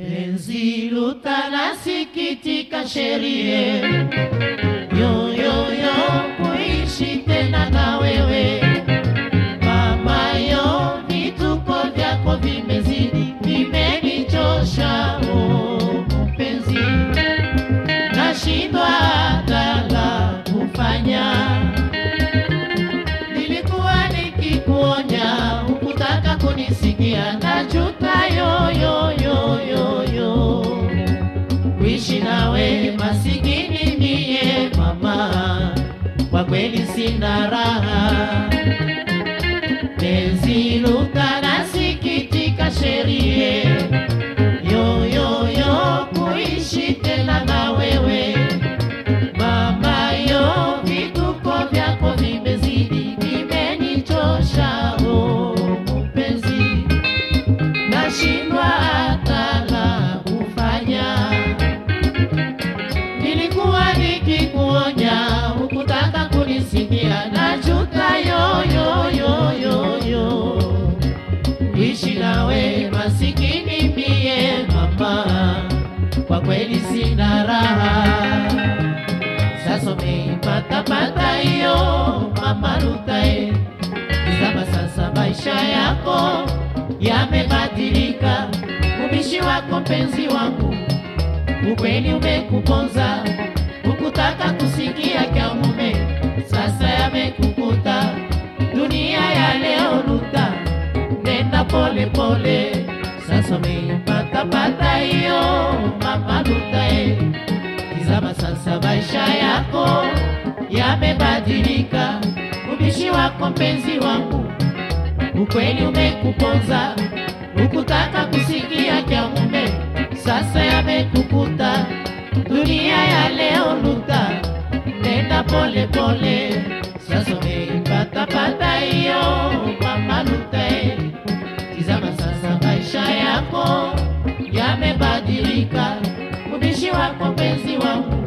Enzi lutana sikitika sherie. Kwa kweli sina raha. Penzi luka kwa kweli sina raha. Sasa umeipatapata hiyo mama Rutae, tizama sasa maisha yako yamebadilika, ubishi wako mpenzi wangu ukweli umekuponza, ukutaka kusikia kya mume, sasa yamekukuta. Dunia ya leo Ruta, nenda pole pole, maisha yako yamebadilika, ubishi wako mpenzi wangu ukweli umekuponza, ukutaka kusikia kya mume, sasa yamekukuta. Dunia ya leo Luta, nenda pole pole, sasa umeipata pata hiyo mama Luta eh. Tizama sasa maisha yako yamebadilika, ubishi wako mpenzi wangu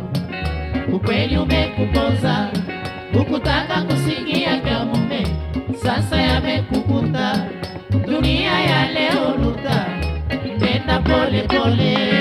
ukweli umekuponza, hukutaka kusikia kya mume, sasa yamekukuta. Dunia ya leo Luta, nenda pole pole.